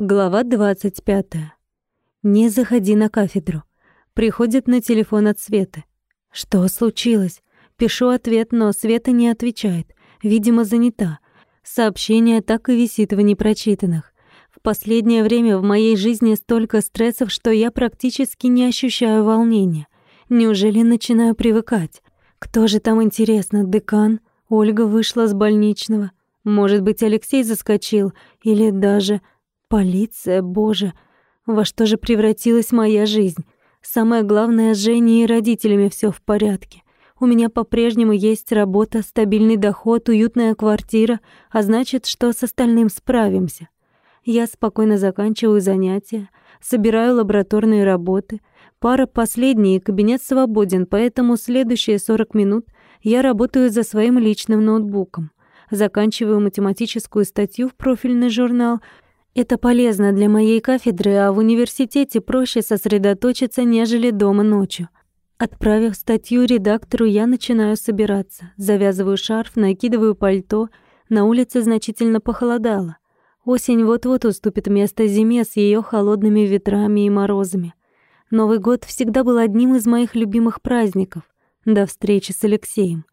Глава 25. Не заходи на кафедру. Приходит на телефон от Светы. Что случилось? Пишу ответ, но Света не отвечает. Видимо, занята. Сообщение так и висит в непрочитанных. В последнее время в моей жизни столько стрессов, что я практически не ощущаю волнения. Неужели начинаю привыкать? Кто же там интересно, декан? Ольга вышла с больничного. Может быть, Алексей заскочил или даже Полиция, боже, во что же превратилась моя жизнь? Самое главное, с Женей и родителями все в порядке. У меня по-прежнему есть работа, стабильный доход, уютная квартира, а значит, что с остальным справимся. Я спокойно заканчиваю занятия, собираю лабораторные работы. Пара последние, кабинет свободен, поэтому следующие 40 минут я работаю за своим личным ноутбуком. Заканчиваю математическую статью в профильный журнал — это полезно для моей кафедры, а в университете проще сосредоточиться, нежели дома ночью. Отправив статью редактору, я начинаю собираться. Завязываю шарф, накидываю пальто. На улице значительно похолодало. Осень вот-вот уступит место зиме с ее холодными ветрами и морозами. Новый год всегда был одним из моих любимых праздников. До встречи с Алексеем.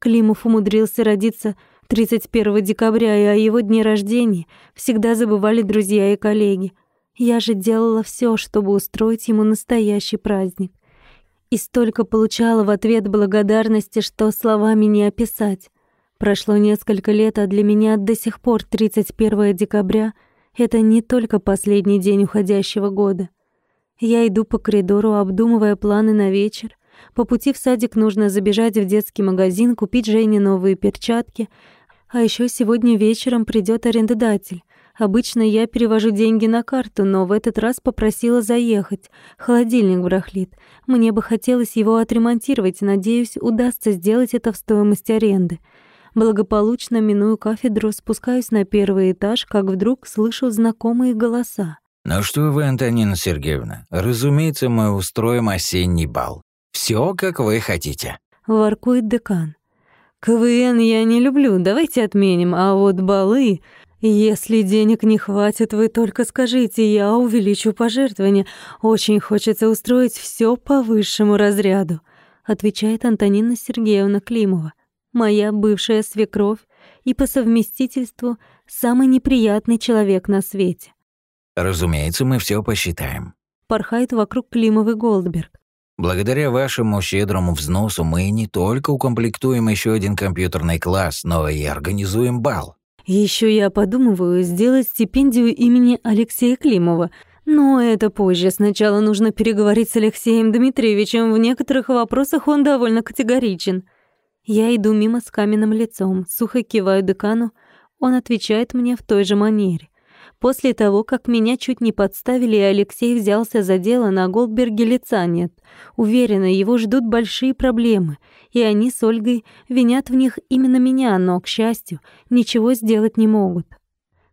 Климов умудрился родиться 31 декабря и о его дне рождения всегда забывали друзья и коллеги. Я же делала все, чтобы устроить ему настоящий праздник. И столько получала в ответ благодарности, что словами не описать. Прошло несколько лет, а для меня до сих пор 31 декабря — это не только последний день уходящего года. Я иду по коридору, обдумывая планы на вечер. По пути в садик нужно забежать в детский магазин, купить Жене новые перчатки, а еще сегодня вечером придет арендодатель. Обычно я перевожу деньги на карту, но в этот раз попросила заехать. Холодильник барахлит. Мне бы хотелось его отремонтировать, надеюсь, удастся сделать это в стоимости аренды. Благополучно миную кафедру, спускаюсь на первый этаж, как вдруг слышу знакомые голоса. «Ну что вы, Антонина Сергеевна, разумеется, мы устроим осенний бал. Все, как вы хотите», — воркует декан. КВН я не люблю, давайте отменим, а вот балы... Если денег не хватит, вы только скажите, я увеличу пожертвования. Очень хочется устроить все по высшему разряду, отвечает Антонина Сергеевна Климова, моя бывшая свекровь и по совместительству самый неприятный человек на свете. Разумеется, мы все посчитаем. Порхает вокруг Климовый Голдберг. Благодаря вашему щедрому взносу мы не только укомплектуем еще один компьютерный класс, но и организуем бал. Еще я подумываю сделать стипендию имени Алексея Климова. Но это позже. Сначала нужно переговорить с Алексеем Дмитриевичем. В некоторых вопросах он довольно категоричен. Я иду мимо с каменным лицом, сухо киваю декану. Он отвечает мне в той же манере. После того, как меня чуть не подставили, и Алексей взялся за дело, на Голдберге лица нет. Уверена, его ждут большие проблемы, и они с Ольгой винят в них именно меня, но, к счастью, ничего сделать не могут.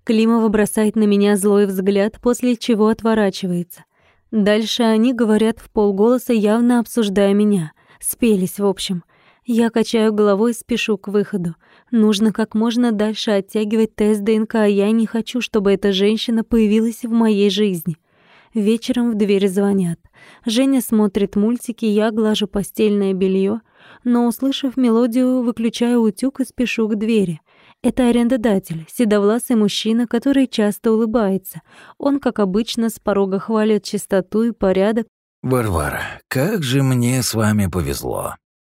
Климова бросает на меня злой взгляд, после чего отворачивается. Дальше они говорят в полголоса, явно обсуждая меня. Спелись, в общем. Я качаю головой и спешу к выходу. Нужно как можно дальше оттягивать тест ДНК, а я не хочу, чтобы эта женщина появилась в моей жизни. Вечером в дверь звонят. Женя смотрит мультики, я глажу постельное белье, но, услышав мелодию, выключаю утюг и спешу к двери. Это арендодатель, седовласый мужчина, который часто улыбается. Он, как обычно, с порога хвалит чистоту и порядок. «Варвара, как же мне с вами повезло!»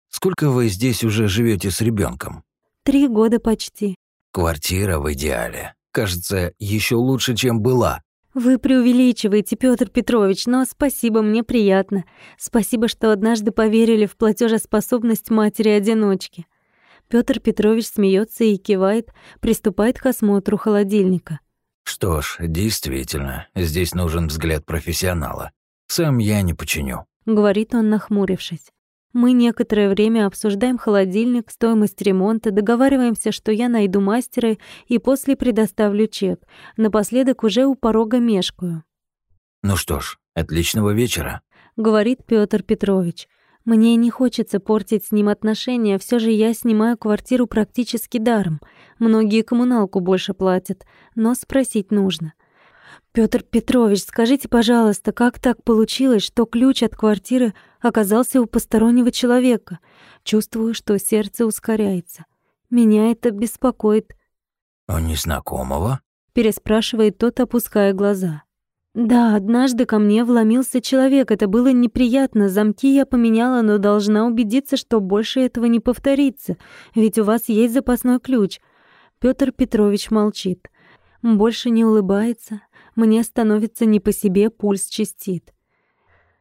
Сколько вы здесь уже живете с ребенком? Три года почти. Квартира в идеале. Кажется, еще лучше, чем была. Вы преувеличиваете, Петр Петрович, но спасибо, мне приятно. Спасибо, что однажды поверили в платежеспособность матери-одиночки. Петр Петрович смеется и кивает, приступает к осмотру холодильника. Что ж, действительно, здесь нужен взгляд профессионала. Сам я не починю, говорит он, нахмурившись. Мы некоторое время обсуждаем холодильник, стоимость ремонта, договариваемся, что я найду мастера и после предоставлю чек. Напоследок уже у порога мешкаю. «Ну что ж, отличного вечера», — говорит Петр Петрович. Мне не хочется портить с ним отношения, все же я снимаю квартиру практически даром. Многие коммуналку больше платят, но спросить нужно. Пётр Петрович, скажите, пожалуйста, как так получилось, что ключ от квартиры оказался у постороннего человека? Чувствую, что сердце ускоряется. Меня это беспокоит. «У незнакомого?» — переспрашивает тот, опуская глаза. «Да, однажды ко мне вломился человек. Это было неприятно. Замки я поменяла, но должна убедиться, что больше этого не повторится. Ведь у вас есть запасной ключ». Пётр Петрович молчит. Больше не улыбается. Мне становится не по себе, пульс частит.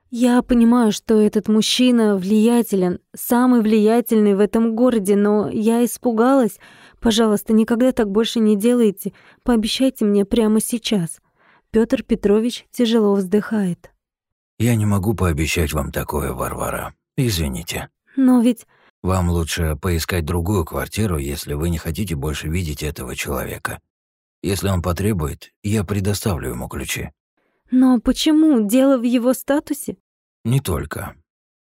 Я понимаю, что этот мужчина влиятелен, самый влиятельный в этом городе, но я испугалась. Пожалуйста, никогда так больше не делайте. Пообещайте мне прямо сейчас. Пётр Петрович тяжело вздыхает. «Я не могу пообещать вам такое, Варвара. Извините». «Но ведь...» «Вам лучше поискать другую квартиру, если вы не хотите больше видеть этого человека. Если он потребует, я предоставлю ему ключи». «Но почему? Дело в его статусе?» «Не только.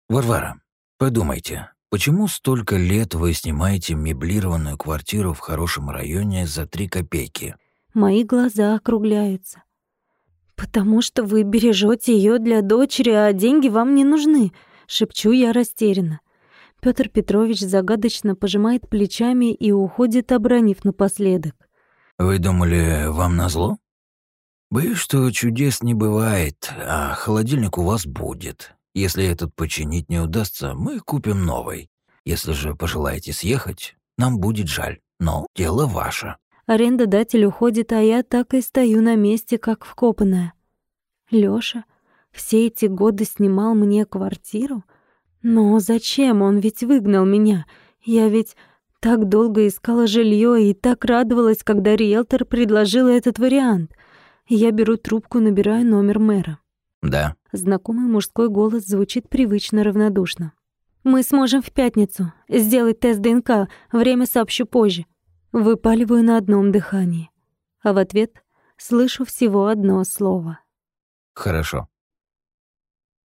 Варвара, подумайте, почему столько лет вы снимаете меблированную квартиру в хорошем районе за три копейки?» Мои глаза округляются. «Потому что вы бережете ее для дочери, а деньги вам не нужны», — шепчу я растерянно. Петр Петрович загадочно пожимает плечами и уходит, обронив напоследок. «Вы думали, вам назло? Боюсь, что чудес не бывает, а холодильник у вас будет. Если этот починить не удастся, мы купим новый. Если же пожелаете съехать, нам будет жаль, но дело ваше». Арендодатель уходит, а я так и стою на месте, как вкопанная. Лёша все эти годы снимал мне квартиру? Но зачем? Он ведь выгнал меня. Я ведь так долго искала жилье и так радовалась, когда риэлтор предложил этот вариант. Я беру трубку, набираю номер мэра. «Да». Знакомый мужской голос звучит привычно равнодушно. «Мы сможем в пятницу сделать тест ДНК. Время сообщу позже». Выпаливаю на одном дыхании. А в ответ слышу всего одно слово. «Хорошо».